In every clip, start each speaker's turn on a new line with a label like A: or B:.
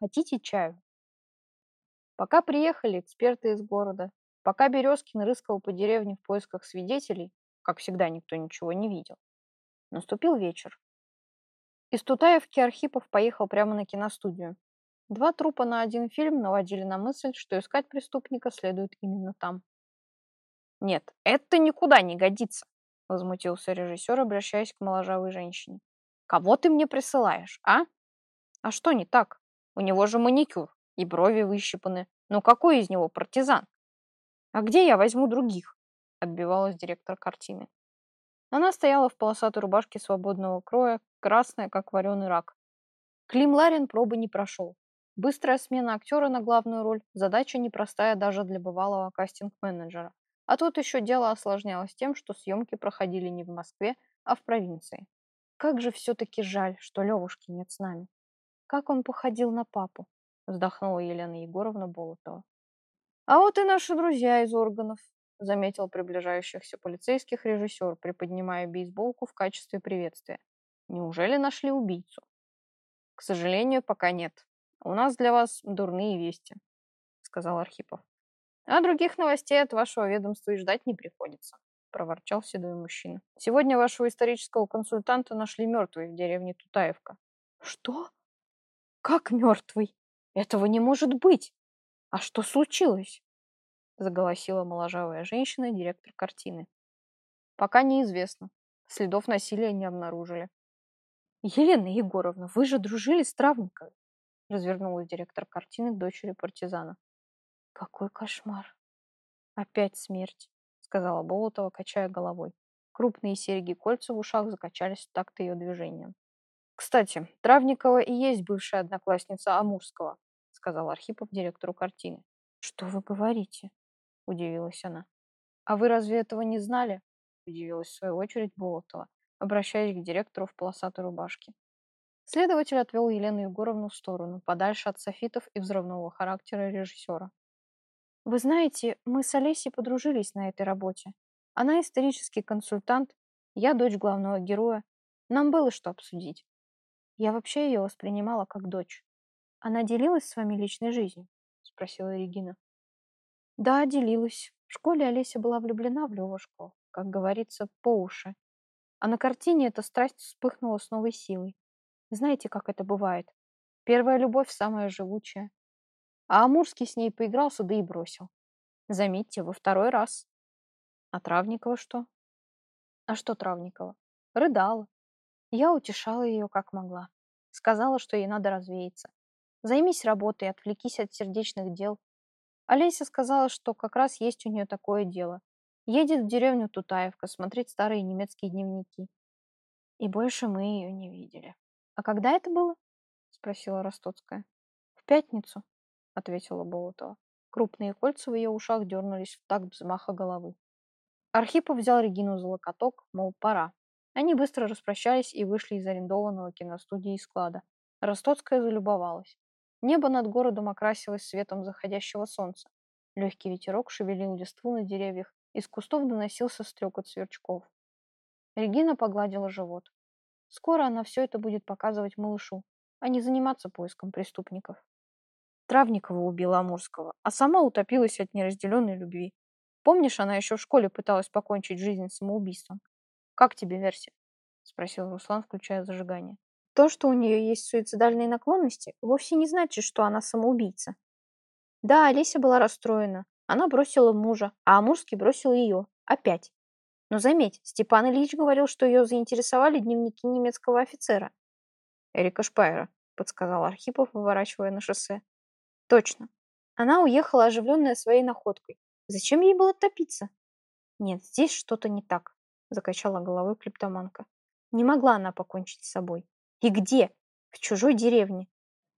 A: Хотите чаю?» Пока приехали эксперты из города, пока Березкин рыскал по деревне в поисках свидетелей, как всегда никто ничего не видел, наступил вечер. Из Тутаевки Архипов поехал прямо на киностудию. Два трупа на один фильм наводили на мысль, что искать преступника следует именно там. «Нет, это никуда не годится», — возмутился режиссер, обращаясь к моложавой женщине. «Кого ты мне присылаешь, а?» «А что не так? У него же маникюр, и брови выщипаны. Ну какой из него партизан?» «А где я возьму других?» — отбивалась директор картины. Она стояла в полосатой рубашке свободного кроя, красная, как вареный рак. Клим Ларин пробы не прошел. Быстрая смена актера на главную роль – задача непростая даже для бывалого кастинг-менеджера. А тут еще дело осложнялось тем, что съемки проходили не в Москве, а в провинции. Как же все-таки жаль, что Левушки нет с нами. Как он походил на папу, вздохнула Елена Егоровна Болотова. А вот и наши друзья из органов, заметил приближающихся полицейских режиссер, приподнимая бейсболку в качестве приветствия. Неужели нашли убийцу? К сожалению, пока нет. У нас для вас дурные вести, сказал Архипов. А других новостей от вашего ведомства и ждать не приходится, проворчал седой мужчина. Сегодня вашего исторического консультанта нашли мертвой в деревне Тутаевка. Что? Как мертвый? Этого не может быть. А что случилось? Заголосила моложавая женщина, директор картины. Пока неизвестно. Следов насилия не обнаружили. Елена Егоровна, вы же дружили с Травниковой. Развернулась директор картины к дочери партизана. Какой кошмар. Опять смерть, сказала Болотова, качая головой. Крупные серьги-кольца в ушах закачались в такт ее движением. Кстати, Травникова и есть бывшая одноклассница Амурского, сказал Архипов директору картины. Что вы говорите? Удивилась она. А вы разве этого не знали? Удивилась в свою очередь Болотова, обращаясь к директору в полосатой рубашке. Следователь отвел Елену Егоровну в сторону, подальше от софитов и взрывного характера режиссера. «Вы знаете, мы с Олесей подружились на этой работе. Она исторический консультант, я дочь главного героя. Нам было что обсудить. Я вообще ее воспринимала как дочь. Она делилась с вами личной жизнью?» – спросила Регина. «Да, делилась. В школе Олеся была влюблена в Левушку, как говорится, по уши. А на картине эта страсть вспыхнула с новой силой. Знаете, как это бывает? Первая любовь самая живучая. А Амурский с ней поигрался, да и бросил. Заметьте, во второй раз. А Травникова что? А что Травникова? Рыдала. Я утешала ее как могла. Сказала, что ей надо развеяться. Займись работой, отвлекись от сердечных дел. Олеся сказала, что как раз есть у нее такое дело. Едет в деревню Тутаевка смотреть старые немецкие дневники. И больше мы ее не видели. «А когда это было?» — спросила Ростоцкая. «В пятницу», — ответила Болотова. Крупные кольца в ее ушах дернулись в такт взмаха головы. Архипов взял Регину за локоток, мол, пора. Они быстро распрощались и вышли из арендованного киностудии склада. Ростоцкая залюбовалась. Небо над городом окрасилось светом заходящего солнца. Легкий ветерок шевелил листву на деревьях, из кустов доносился стрекот сверчков. Регина погладила живот. Скоро она все это будет показывать малышу, а не заниматься поиском преступников. Травникова убила Амурского, а сама утопилась от неразделенной любви. Помнишь, она еще в школе пыталась покончить жизнь самоубийством? Как тебе версия? Спросил Руслан, включая зажигание. То, что у нее есть суицидальные наклонности, вовсе не значит, что она самоубийца. Да, Олеся была расстроена. Она бросила мужа, а Амурский бросил ее. Опять. Но заметь, Степан Ильич говорил, что ее заинтересовали дневники немецкого офицера. Эрика Шпайера, подсказал Архипов, выворачивая на шоссе. Точно. Она уехала, оживленная своей находкой. Зачем ей было топиться? Нет, здесь что-то не так, закачала головой клептоманка. Не могла она покончить с собой. И где? В чужой деревне.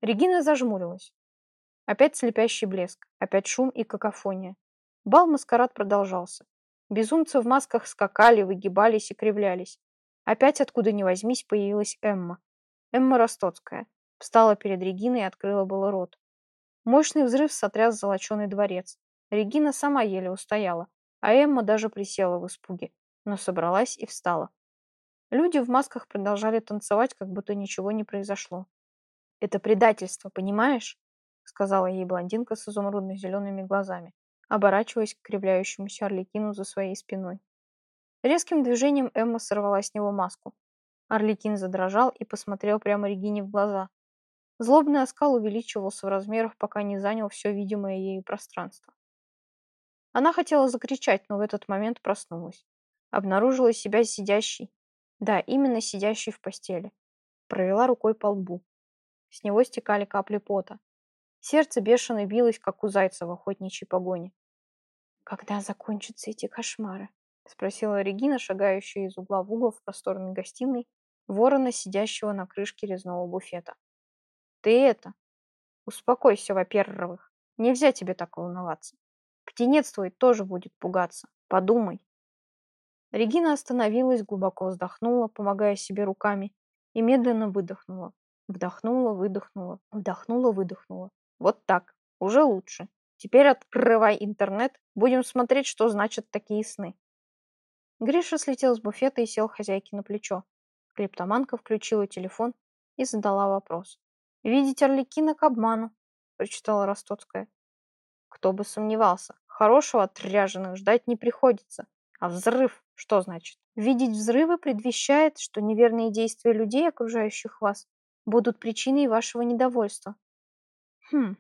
A: Регина зажмурилась. Опять слепящий блеск, опять шум и какофония. Бал-маскарад продолжался. Безумцы в масках скакали, выгибались и кривлялись. Опять откуда ни возьмись появилась Эмма. Эмма Ростоцкая. Встала перед Региной и открыла было рот. Мощный взрыв сотряс золоченый дворец. Регина сама еле устояла, а Эмма даже присела в испуге, но собралась и встала. Люди в масках продолжали танцевать, как будто ничего не произошло. Это предательство, понимаешь? Сказала ей блондинка с изумрудно-зелеными глазами, оборачиваясь к кривляющемуся Орликину за своей спиной. Резким движением Эмма сорвала с него маску. Орликин задрожал и посмотрел прямо Регине в глаза. Злобный оскал увеличивался в размерах, пока не занял все видимое ею пространство. Она хотела закричать, но в этот момент проснулась. Обнаружила себя сидящей, да, именно сидящей в постели. Провела рукой по лбу. С него стекали капли пота. Сердце бешено билось, как у зайца в охотничьей погоне. «Когда закончатся эти кошмары?» — спросила Регина, шагающая из угла в угол в просторной гостиной, ворона, сидящего на крышке резного буфета. «Ты это! Успокойся, во-первых. Нельзя тебе так волноваться. Птенец твой тоже будет пугаться. Подумай!» Регина остановилась, глубоко вздохнула, помогая себе руками, и медленно выдохнула. Вдохнула, выдохнула, вдохнула, выдохнула. Вот так. Уже лучше. Теперь открывай интернет. Будем смотреть, что значат такие сны. Гриша слетел с буфета и сел хозяйке на плечо. Клептоманка включила телефон и задала вопрос. «Видеть Орликина к обману», — прочитала Ростоцкая. Кто бы сомневался. Хорошего от ждать не приходится. А взрыв что значит? Видеть взрывы предвещает, что неверные действия людей, окружающих вас, будут причиной вашего недовольства. Хм,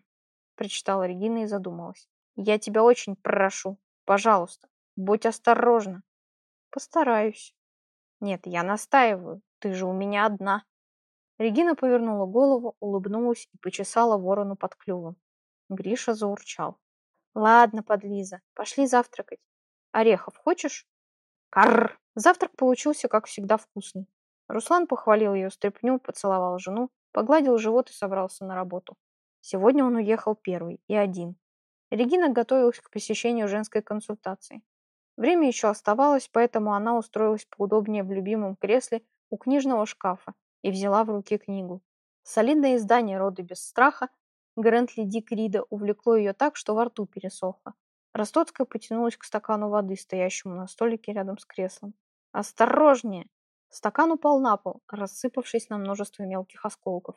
A: прочитала Регина и задумалась. Я тебя очень прошу, пожалуйста, будь осторожна. Постараюсь. Нет, я настаиваю. Ты же у меня одна. Регина повернула голову, улыбнулась и почесала ворону под клювом. Гриша заурчал. Ладно, подлиза, пошли завтракать. Орехов хочешь? Карр! Завтрак получился, как всегда, вкусный. Руслан похвалил ее стряпню, поцеловал жену, погладил живот и собрался на работу. Сегодня он уехал первый и один. Регина готовилась к посещению женской консультации. Время еще оставалось, поэтому она устроилась поудобнее в любимом кресле у книжного шкафа и взяла в руки книгу. Солидное издание «Роды без страха» Грентли Дик Рида увлекло ее так, что во рту пересохло. Ростоцкая потянулась к стакану воды, стоящему на столике рядом с креслом. «Осторожнее!» Стакан упал на пол, рассыпавшись на множество мелких осколков.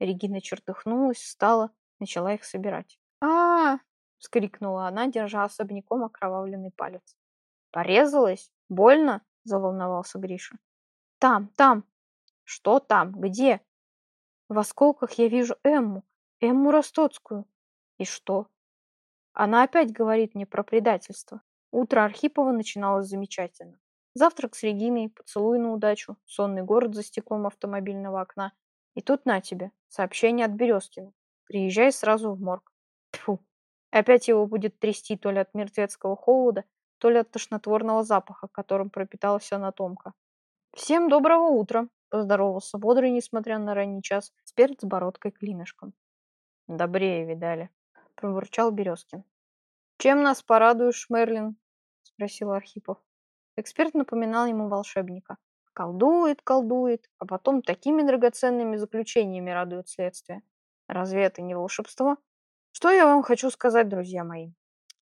A: Регина чертыхнулась, встала, начала их собирать. а, -а, вскрикнула она, держа особняком окровавленный палец. «Порезалась? Больно?» – заволновался Гриша. «Там, там!» «Что там? Где?» «В осколках я вижу Эмму, Эмму Ростоцкую». «И что?» Она опять говорит мне про предательство. Утро Архипова начиналось замечательно. Завтрак с Региной, поцелуй на удачу, сонный город за стеклом автомобильного окна. И тут на тебе, сообщение от Березкина. Приезжай сразу в морг. Тьфу. Опять его будет трясти то ли от мертвецкого холода, то ли от тошнотворного запаха, которым пропиталась анатомка. «Всем доброго утра!» – поздоровался бодрый, несмотря на ранний час, эксперт с бородкой-клинышком. «Добрее видали», – пробурчал Березкин. «Чем нас порадуешь, Мерлин?» – спросил Архипов. Эксперт напоминал ему волшебника. Колдует, колдует, а потом такими драгоценными заключениями радует следствие. Разве это не волшебство? Что я вам хочу сказать, друзья мои?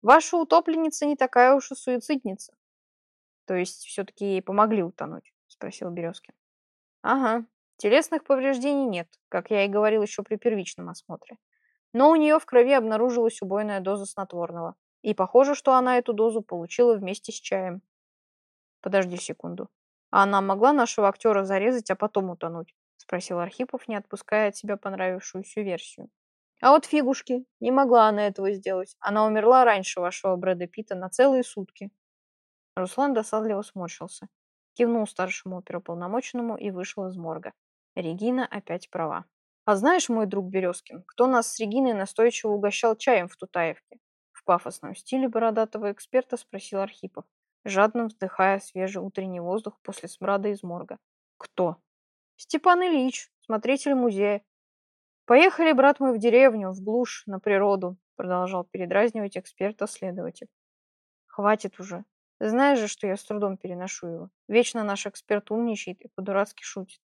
A: Ваша утопленница не такая уж и суицидница. То есть все-таки ей помогли утонуть? Спросил Березкин. Ага, телесных повреждений нет, как я и говорил еще при первичном осмотре но у нее в крови обнаружилась убойная доза снотворного. И похоже, что она эту дозу получила вместе с чаем. Подожди секунду. А она могла нашего актера зарезать, а потом утонуть? Спросил Архипов, не отпуская от себя понравившуюся версию. А вот фигушки. Не могла она этого сделать. Она умерла раньше вашего Брэда Питта на целые сутки. Руслан досадливо сморщился. Кивнул старшему оперуполномоченному и вышел из морга. Регина опять права. А знаешь, мой друг Березкин, кто нас с Региной настойчиво угощал чаем в Тутаевке? В пафосном стиле бородатого эксперта спросил Архипов, жадно вздыхая свежий утренний воздух после смрада из морга. Кто? Степан Ильич, смотритель музея. Поехали, брат мой, в деревню, в глушь, на природу, продолжал передразнивать эксперта следователь. Хватит уже. Знаешь же, что я с трудом переношу его. Вечно наш эксперт умничает и по-дурацки шутит.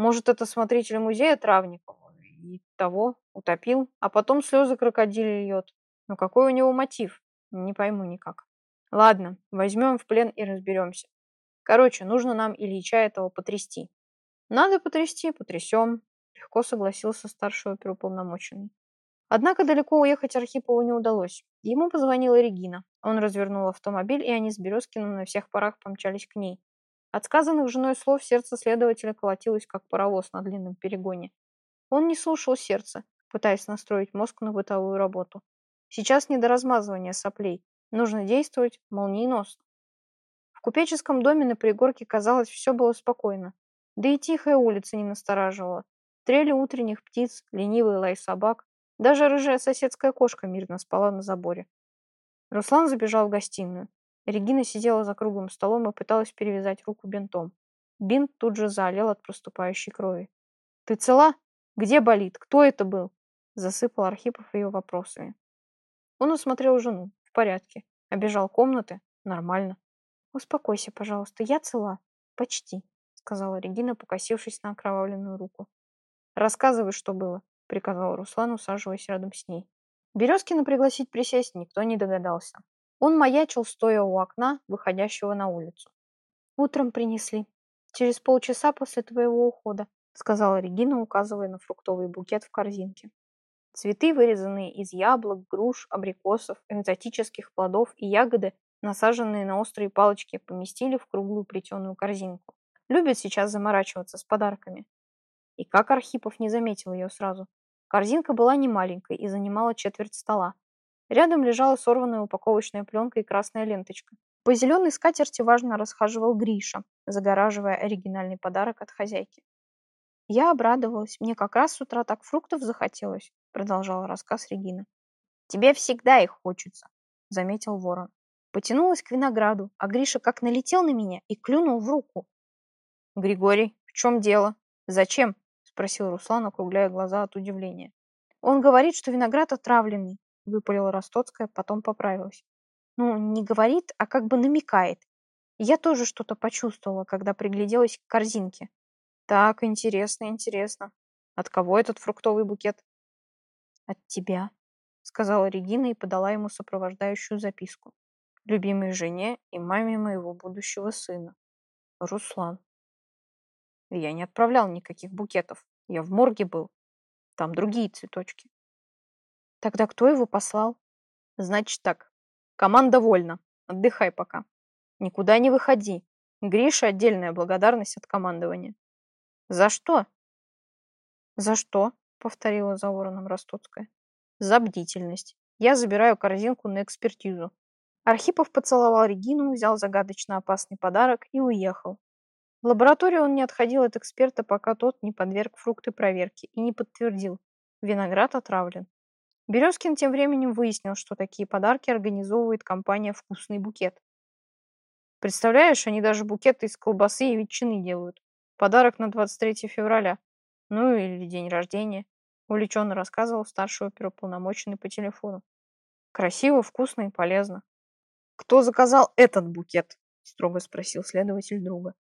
A: Может, это смотритель музея Травникова и того утопил, а потом слезы крокодили льет. Но какой у него мотив? Не пойму никак. Ладно, возьмем в плен и разберемся. Короче, нужно нам Ильича этого потрясти. Надо потрясти, потрясем. легко согласился старший оперуполномоченный. Однако далеко уехать Архипову не удалось. Ему позвонила Регина. Он развернул автомобиль, и они с Березкиным на всех парах помчались к ней. От сказанных женой слов сердце следователя колотилось, как паровоз на длинном перегоне. Он не слушал сердца, пытаясь настроить мозг на бытовую работу. Сейчас не до размазывания соплей. Нужно действовать молниеносно. В купеческом доме на пригорке, казалось, все было спокойно. Да и тихая улица не настораживала. Трели утренних птиц, ленивый лай собак, даже рыжая соседская кошка мирно спала на заборе. Руслан забежал в гостиную. Регина сидела за круглым столом и пыталась перевязать руку бинтом. Бинт тут же залил от проступающей крови. «Ты цела? Где болит? Кто это был?» Засыпал Архипов ее вопросами. Он осмотрел жену. В порядке. Обежал комнаты. Нормально. «Успокойся, пожалуйста. Я цела. Почти», — сказала Регина, покосившись на окровавленную руку. «Рассказывай, что было», приказал Руслан, усаживаясь рядом с ней. Березкина пригласить присесть никто не догадался. Он маячил, стоя у окна, выходящего на улицу. «Утром принесли. Через полчаса после твоего ухода», сказала Регина, указывая на фруктовый букет в корзинке. Цветы, вырезанные из яблок, груш, абрикосов, экзотических плодов и ягоды, насаженные на острые палочки, поместили в круглую плетеную корзинку. Любят сейчас заморачиваться с подарками. И как Архипов не заметил ее сразу. Корзинка была не маленькой и занимала четверть стола. Рядом лежала сорванная упаковочная пленка и красная ленточка. По зеленой скатерти важно расхаживал Гриша, загораживая оригинальный подарок от хозяйки. Я обрадовалась. Мне как раз с утра так фруктов захотелось, продолжала рассказ Регина. Тебе всегда их хочется, заметил ворон. Потянулась к винограду, а Гриша как налетел на меня и клюнул в руку. Григорий, в чем дело? Зачем? спросил Руслан, округляя глаза от удивления. Он говорит, что виноград отравленный, выпалила Ростоцкая, потом поправилась. Ну, не говорит, а как бы намекает. Я тоже что-то почувствовала, когда пригляделась к корзинке. Так, интересно, интересно. От кого этот фруктовый букет? От тебя, сказала Регина и подала ему сопровождающую записку. Любимой жене и маме моего будущего сына. Руслан. Я не отправлял никаких букетов. Я в морге был. Там другие цветочки. Тогда кто его послал? Значит так. Команда вольна. Отдыхай пока. Никуда не выходи. Гриша отдельная благодарность от командования. За что? За что? Повторила за вороном Ростоцкая. За бдительность. Я забираю корзинку на экспертизу. Архипов поцеловал Регину, взял загадочно опасный подарок и уехал, в лабораторию он не отходил от эксперта, пока тот не подверг фрукты проверке и не подтвердил – виноград отравлен. Березкин тем временем выяснил, что такие подарки организовывает компания «Вкусный букет». Представляешь, они даже букеты из колбасы и ветчины делают. Подарок на 23 февраля. Ну или день рождения. Увлеченно рассказывал старший оперуполномоченный по телефону. Красиво, вкусно и полезно. «Кто заказал этот букет?» – строго спросил следователь друга.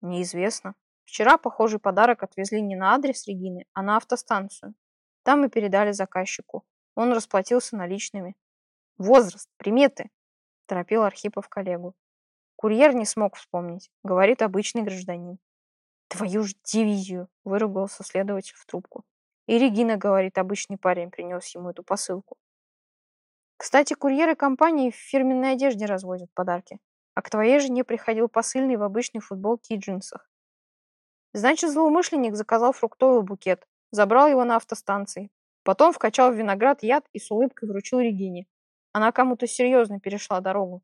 A: Неизвестно. Вчера похожий подарок отвезли не на адрес Регины, а на автостанцию. Там и передали заказчику. Он расплатился наличными. Возраст, приметы, торопил Архипов коллегу. Курьер не смог вспомнить. Говорит обычный гражданин. Твою ж дивизию, выругался следователь в трубку. И Регина, говорит, обычный парень принес ему эту посылку. Кстати, курьеры компании в фирменной одежде развозят подарки а к твоей жене приходил посыльный в обычной футболке и джинсах. Значит, злоумышленник заказал фруктовый букет, забрал его на автостанции, потом вкачал в виноград яд и с улыбкой вручил Регине. Она кому-то серьезно перешла дорогу.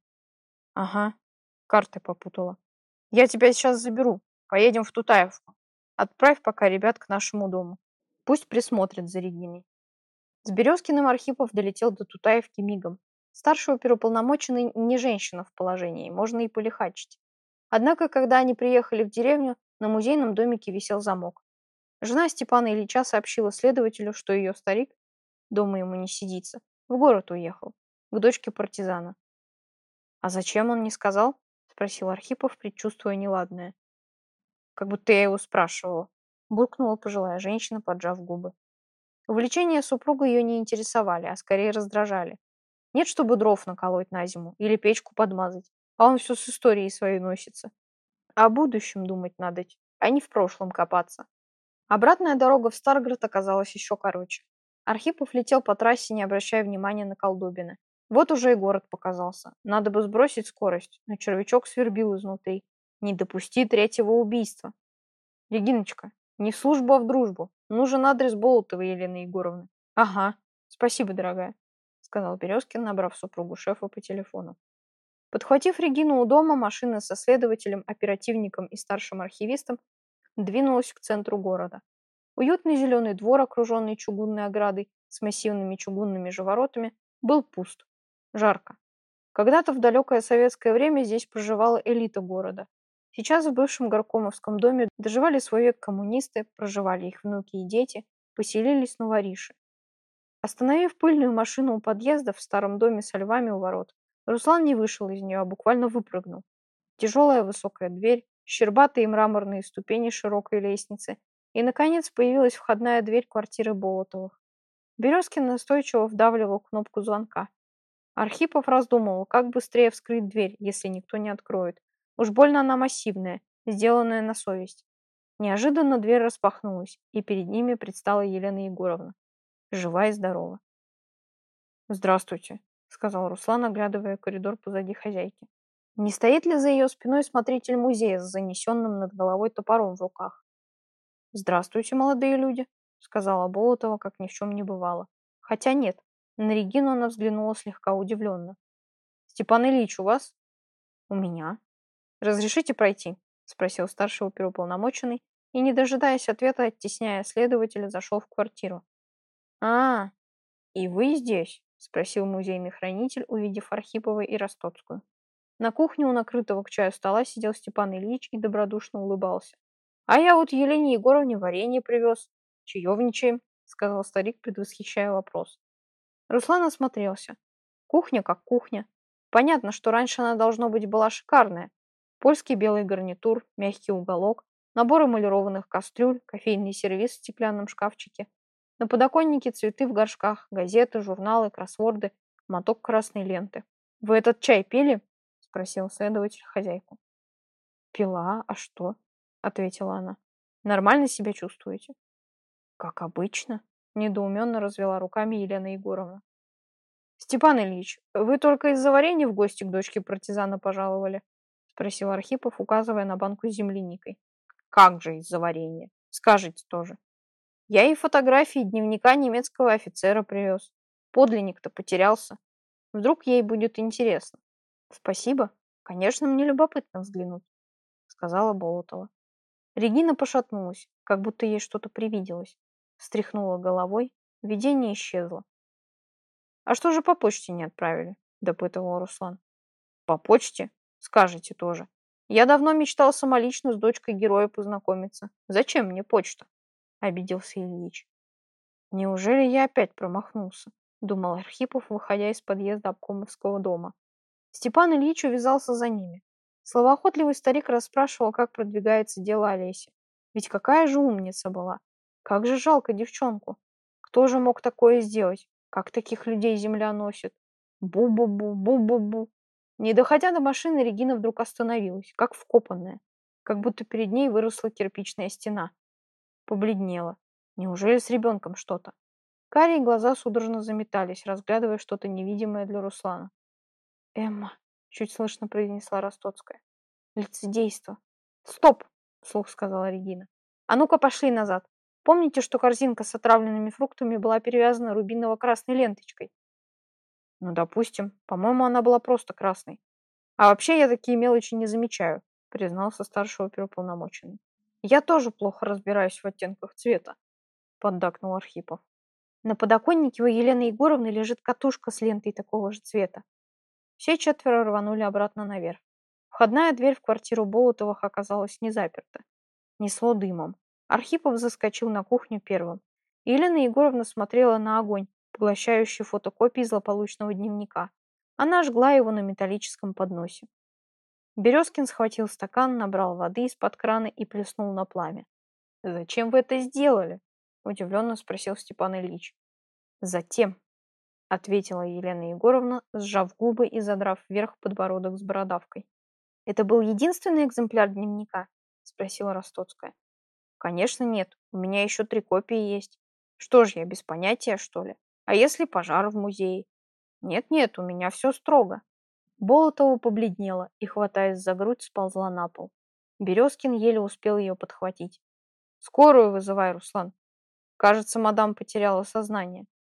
A: Ага, карты попутала. Я тебя сейчас заберу. Поедем в Тутаевку. Отправь пока ребят к нашему дому. Пусть присмотрят за Региной. С Березкиным Архипов долетел до Тутаевки мигом. Старший оперуполномоченный не женщина в положении, можно и полихачить. Однако, когда они приехали в деревню, на музейном домике висел замок. Жена Степана Ильича сообщила следователю, что ее старик, дома ему не сидится, в город уехал, к дочке партизана. «А зачем он не сказал?» – спросил Архипов, предчувствуя неладное. «Как будто я его спрашивала», – буркнула пожилая женщина, поджав губы. Увлечения супруга ее не интересовали, а скорее раздражали. Нет, чтобы дров наколоть на зиму или печку подмазать, а он все с историей своей носится. О будущем думать надо, а не в прошлом копаться. Обратная дорога в Старгород оказалась еще короче. Архипов летел по трассе, не обращая внимания на колдобины. Вот уже и город показался. Надо бы сбросить скорость, но червячок свербил изнутри. Не допусти третьего убийства. Региночка, не в службу, а в дружбу. Нужен адрес Болотовой Елены Егоровны. Ага, спасибо, дорогая, сказал Березкин, набрав супругу шефа по телефону. Подхватив Регину у дома, машина со следователем, оперативником и старшим архивистом двинулась к центру города. Уютный зеленый двор, окруженный чугунной оградой с массивными чугунными же воротами, был пуст. Жарко. Когда-то в далекое советское время здесь проживала элита города. Сейчас в бывшем горкомовском доме доживали свой век коммунисты, проживали их внуки и дети, поселились новориши. Остановив пыльную машину у подъезда в старом доме со львами у ворот, Руслан не вышел из нее, а буквально выпрыгнул. Тяжелая высокая дверь, щербатые мраморные ступени широкой лестницы, и, наконец, появилась входная дверь квартиры Болотовых. Березкин настойчиво вдавливал кнопку звонка. Архипов раздумывал, как быстрее вскрыть дверь, если никто не откроет. Уж больно она массивная, сделанная на совесть. Неожиданно дверь распахнулась, и перед ними предстала Елена Егоровна. Жива и здорова. «Здравствуйте», сказал Руслан, оглядывая коридор позади хозяйки. Не стоит ли за ее спиной смотритель музея с занесенным над головой топором в руках? «Здравствуйте, молодые люди», — сказала Болотова, как ни в чем не бывало. Хотя нет, на Регину она взглянула слегка удивленно. «Степан Ильич, у вас?» «У меня». «Разрешите пройти?» — спросил старший оперуполномоченный и, не дожидаясь ответа, оттесняя следователя, зашел в квартиру. «А, и вы здесь?» — спросил музейный хранитель, увидев Архипова и Ростоцкую. На кухне у накрытого к чаю стола сидел Степан Ильич и добродушно улыбался. «А я вот Елене Егоровне варенье привез. Чаевничаем», — сказал старик, предвосхищая вопрос. Руслан осмотрелся. Кухня как кухня. Понятно, что раньше она, должно быть, была шикарная. Польский белый гарнитур, мягкий уголок, набор эмалированных кастрюль, кофейный сервиз в стеклянном шкафчике, на подоконнике цветы в горшках, газеты, журналы, кроссворды, моток красной ленты. «Вы этот чай пили?» – спросил следователь хозяйку. «Пила, а что?» – ответила она. «Нормально себя чувствуете?» «Как обычно», – недоуменно развела руками Елена Егоровна. «Степан Ильич, вы только из-за варенья в гости к дочке партизана пожаловали?» – спросил Архипов, указывая на банку с земляникой. «Как же из-за варенья? Скажите тоже». Я ей фотографии дневника немецкого офицера привез. Подлинник-то потерялся. Вдруг ей будет интересно. Спасибо. Конечно, мне любопытно взглянуть, сказала Болотова. Регина пошатнулась, как будто ей что-то привиделось. Встряхнула головой, видение исчезло. «А что же по почте не отправили?» – допытывал Руслан. «По почте? Скажете тоже. Я давно мечтал самолично с дочкой героя познакомиться. Зачем мне почта?» обиделся Ильич. Неужели я опять промахнулся? Думал Архипов, выходя из подъезда обкомовского дома. Степан Ильич увязался за ними. Словоохотливый старик расспрашивал, как продвигается дело Олеси. Ведь какая же умница была. Как же жалко девчонку. Кто же мог такое сделать? Как таких людей земля носит? Бу-бу-бу, бу-бу-бу. Не доходя до машины, Регина вдруг остановилась, как вкопанная. Как будто перед ней выросла кирпичная стена. Побледнела. Неужели с ребенком что-то? Карие глаза судорожно заметались, разглядывая что-то невидимое для Руслана. «Эмма», — чуть слышно произнесла Ростоцкая. «Лицедейство». «Стоп!» — вслух сказала Регина. «А ну-ка пошли назад. Помните, что корзинка с отравленными фруктами была перевязана рубиново-красной ленточкой?» «Ну, допустим. По-моему, она была просто красной. А вообще я такие мелочи не замечаю», — признался старший оперуполномоченный. Я тоже плохо разбираюсь в оттенках цвета, поддакнул Архипов. На подоконнике у Елены Егоровны лежит катушка с лентой такого же цвета. Все четверо рванули обратно наверх. Входная дверь в квартиру Болотовых оказалась не заперта. Несло дымом. Архипов заскочил на кухню первым. Елена Егоровна смотрела на огонь, поглощающий фотокопии злополучного дневника. Она жгла его на металлическом подносе. Березкин схватил стакан, набрал воды из-под крана и плеснул на пламя. «Зачем вы это сделали?» – удивленно спросил Степан Ильич. «Затем», – ответила Елена Егоровна, сжав губы и задрав вверх подбородок с бородавкой. «Это был единственный экземпляр дневника?» – спросила Ростоцкая. Конечно, нет. У меня еще три копии есть. Что ж я, без понятия, что ли? А если пожар в музее? Нет-нет, у меня все строго. Болотова побледнела и, хватаясь за грудь, сползла на пол. Березкин еле успел ее подхватить. «Скорую вызывай, Руслан!» Кажется, мадам потеряла сознание.